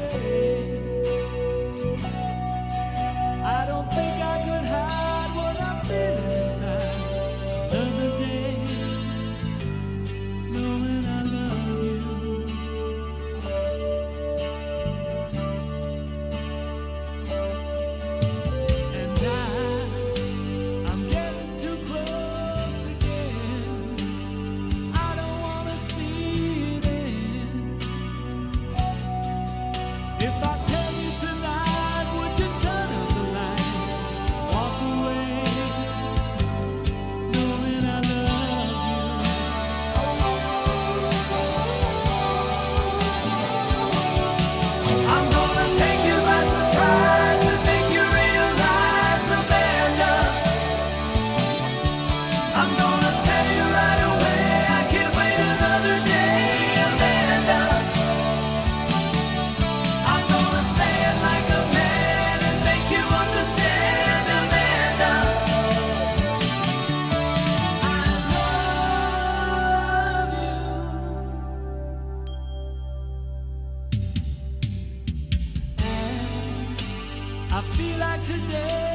você. I feel like today.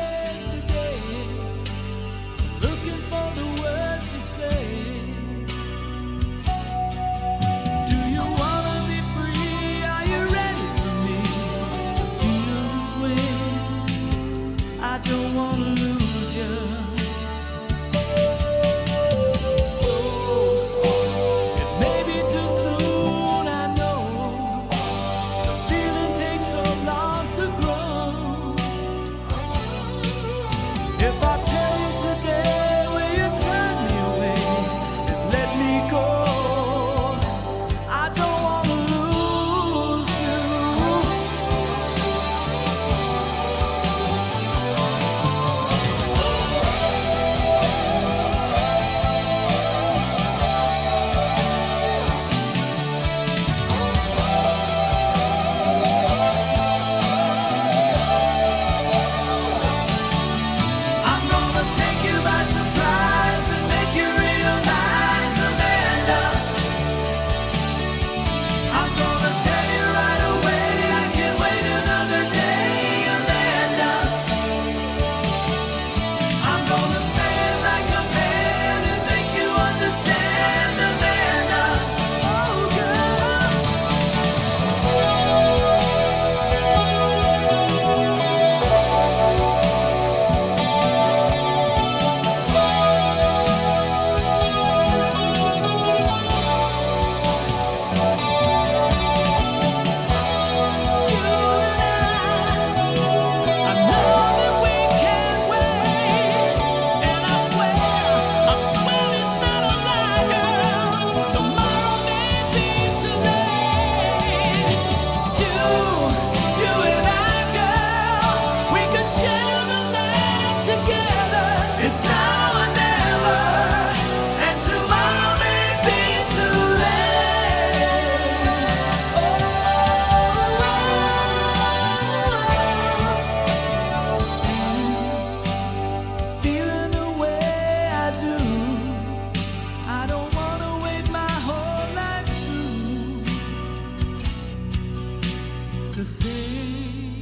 to say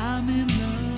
I'm in love.